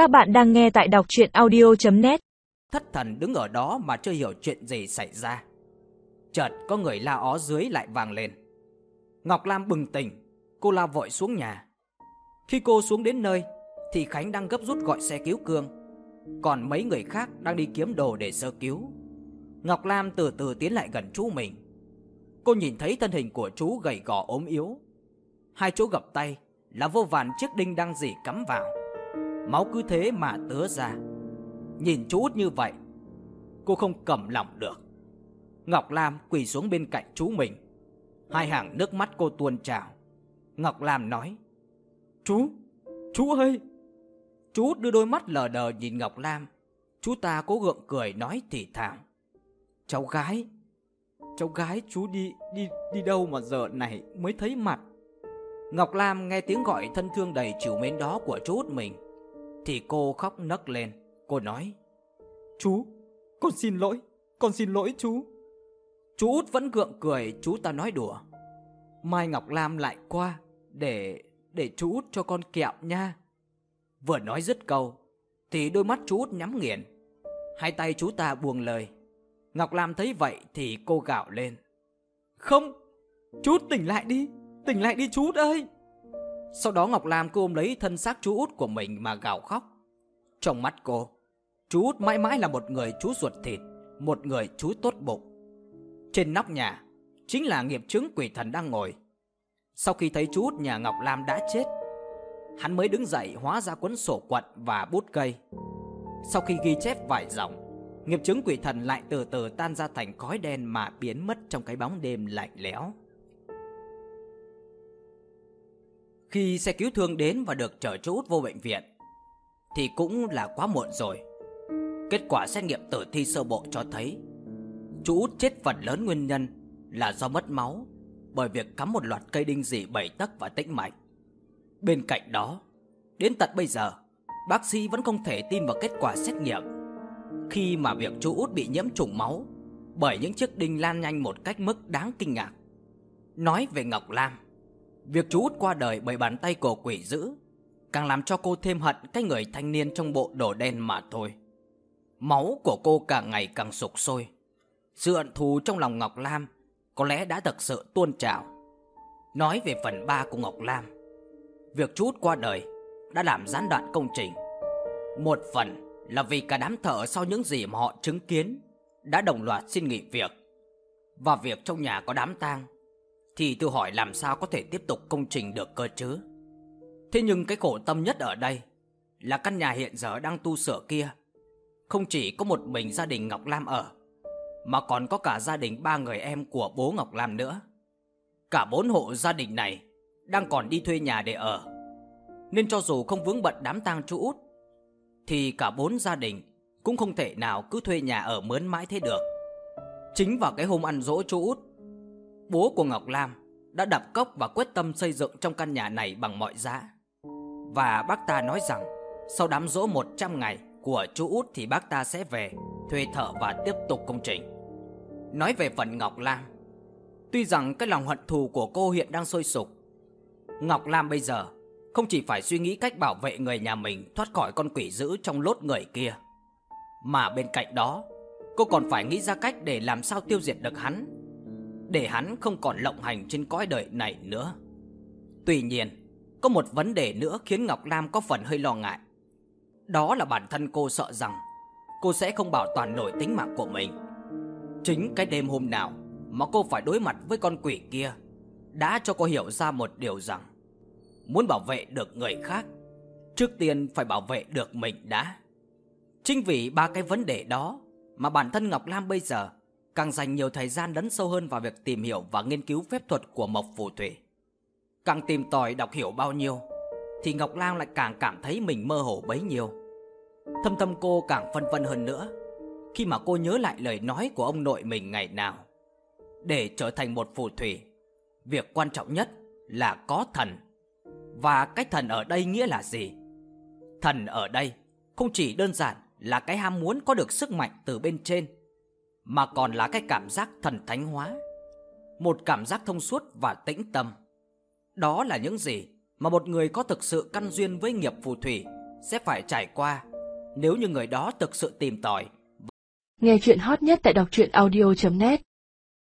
Các bạn đang nghe tại đọc chuyện audio.net Thất thần đứng ở đó mà chưa hiểu chuyện gì xảy ra. Chợt có người la ó dưới lại vàng lên. Ngọc Lam bừng tỉnh, cô la vội xuống nhà. Khi cô xuống đến nơi thì Khánh đang gấp rút gọi xe cứu cương. Còn mấy người khác đang đi kiếm đồ để sơ cứu. Ngọc Lam từ từ tiến lại gần chú mình. Cô nhìn thấy thân hình của chú gầy gò ốm yếu. Hai chỗ gập tay là vô vàn chiếc đinh đang dỉ cắm vào. Máu cứ thế mà tứa ra. Nhìn chú út như vậy, cô không cầm lòng được. Ngọc Lam quỳ xuống bên cạnh chú mình. Hai hàng nước mắt cô tuôn trào. Ngọc Lam nói: "Chú, chú ơi!" Chú út đưa đôi mắt lờ đờ nhìn Ngọc Lam. Chú ta cố gượng cười nói thì thào: "Cháu gái, cháu gái chú đi đi đi đâu mà giờ này mới thấy mặt?" Ngọc Lam nghe tiếng gọi thân thương đầy chiều mến đó của chú út mình thì cô khóc nấc lên. Cô nói: "Chú, con xin lỗi, con xin lỗi chú." Chú út vẫn gượng cười, chú ta nói đùa. Mai Ngọc Lam lại qua để để chú út cho con kẹo nha. Vừa nói dứt câu thì đôi mắt chú út nhắm nghiền. Hai tay chú ta buông lời. Ngọc Lam thấy vậy thì cô gào lên. "Không, chú tỉnh lại đi, tỉnh lại đi chú út ơi." Sau đó Ngọc Lam cô ôm lấy thân xác chú út của mình mà gào khóc. Trong mắt cô, chú út mãi mãi là một người chú ruột thịt, một người chú tốt bụng. Trên nóc nhà chính là nghiệp chứng quỷ thần đang ngồi. Sau khi thấy chú út nhà Ngọc Lam đã chết, hắn mới đứng dậy hóa ra cuốn sổ quận và bút cây. Sau khi ghi chép vài dòng, nghiệp chứng quỷ thần lại từ từ tan ra thành khói đen mà biến mất trong cái bóng đêm lạnh lẽo. Khi xe cứu thương đến và được chở chú út vô bệnh viện thì cũng là quá muộn rồi. Kết quả xét nghiệm tử thi sơ bộ cho thấy chú út chết phần lớn nguyên nhân là do mất máu bởi việc cắm một loạt cây đinh dị bảy tấc và tĩnh mạch. Bên cạnh đó, đến tận bây giờ, bác sĩ vẫn không thể tin vào kết quả xét nghiệm khi mà việc chú út bị nhiễm trùng máu bởi những chiếc đinh lan nhanh một cách mức đáng kinh ngạc. Nói về Ngọc Lam, việc chú út qua đời bởi bàn tay của quỷ dữ càng làm cho cô thêm hận cái người thanh niên trong bộ đồ đen mà thôi. Máu của cô càng ngày càng sục sôi. Sự hận thù trong lòng Ngọc Lam có lẽ đã thật sự tuôn trào. Nói về phần 3 của Ngọc Lam, việc chút qua đời đã làm gián đoạn công trình. Một phần là vì cả đám thợ sau những gì mà họ chứng kiến đã đồng loạt xin nghỉ việc. Và việc trong nhà có đám tang thì tôi hỏi làm sao có thể tiếp tục công trình được cơ chứ? Thế nhưng cái khổ tâm nhất ở đây là căn nhà hiện giờ đang tu sửa kia không chỉ có một mình gia đình Ngọc Lam ở mà còn có cả gia đình ba người em của bố Ngọc Lam nữa. Cả bốn hộ gia đình này đang còn đi thuê nhà để ở. Nên cho dù không vướng bận đám tang chú út thì cả bốn gia đình cũng không thể nào cứ thuê nhà ở mướn mãi thế được. Chính vào cái hôm ăn dỗ chú út, bố của Ngọc Lam đã đập cốc và quyết tâm xây dựng trong căn nhà này bằng mọi giá. Và bác ta nói rằng sau đám dỗ 100 ngày của chú út thì bác ta sẽ về thuê thợ và tiếp tục công trình. Nói về phần Ngọc Lam, tuy rằng cái lòng hận thù của cô hiện đang sôi sục, Ngọc Lam bây giờ không chỉ phải suy nghĩ cách bảo vệ người nhà mình thoát khỏi con quỷ dữ trong lốt người kia, mà bên cạnh đó, cô còn phải nghĩ ra cách để làm sao tiêu diệt được hắn, để hắn không còn lộng hành trên cõi đời này nữa. Tuy nhiên, có một vấn đề nữa khiến Ngọc Lam có phần hơi lo ngại. Đó là bản thân cô sợ rằng cô sẽ không bảo toàn nổi tính mạng của mình. Chính cái đêm hôm nào mà cô phải đối mặt với con quỷ kia đã cho cô hiểu ra một điều rằng muốn bảo vệ được người khác, trước tiên phải bảo vệ được mình đã. Chính vì ba cái vấn đề đó mà bản thân Ngọc Lam bây giờ càng dành nhiều thời gian đấn sâu hơn vào việc tìm hiểu và nghiên cứu phép thuật của Mộc Phù Thủy. Càng tìm tòi đọc hiểu bao nhiêu thì Ngọc Lang lại càng cảm thấy mình mơ hồ bấy nhiêu. Thâm tâm cô càng phân vân hơn nữa khi mà cô nhớ lại lời nói của ông nội mình ngày nào. Để trở thành một phù thủy, việc quan trọng nhất là có thần. Và cái thần ở đây nghĩa là gì? Thần ở đây không chỉ đơn giản là cái ham muốn có được sức mạnh từ bên trên, mà còn là cái cảm giác thần thánh hóa. Một cảm giác thông suốt và tĩnh tâm. Đó là những gì mà một người có thực sự căn duyên với nghiệp phù thủy sẽ phải trải qua nếu như người đó thực sự tìm tòi. Nghe chuyện hot nhất tại đọc truyện audio.net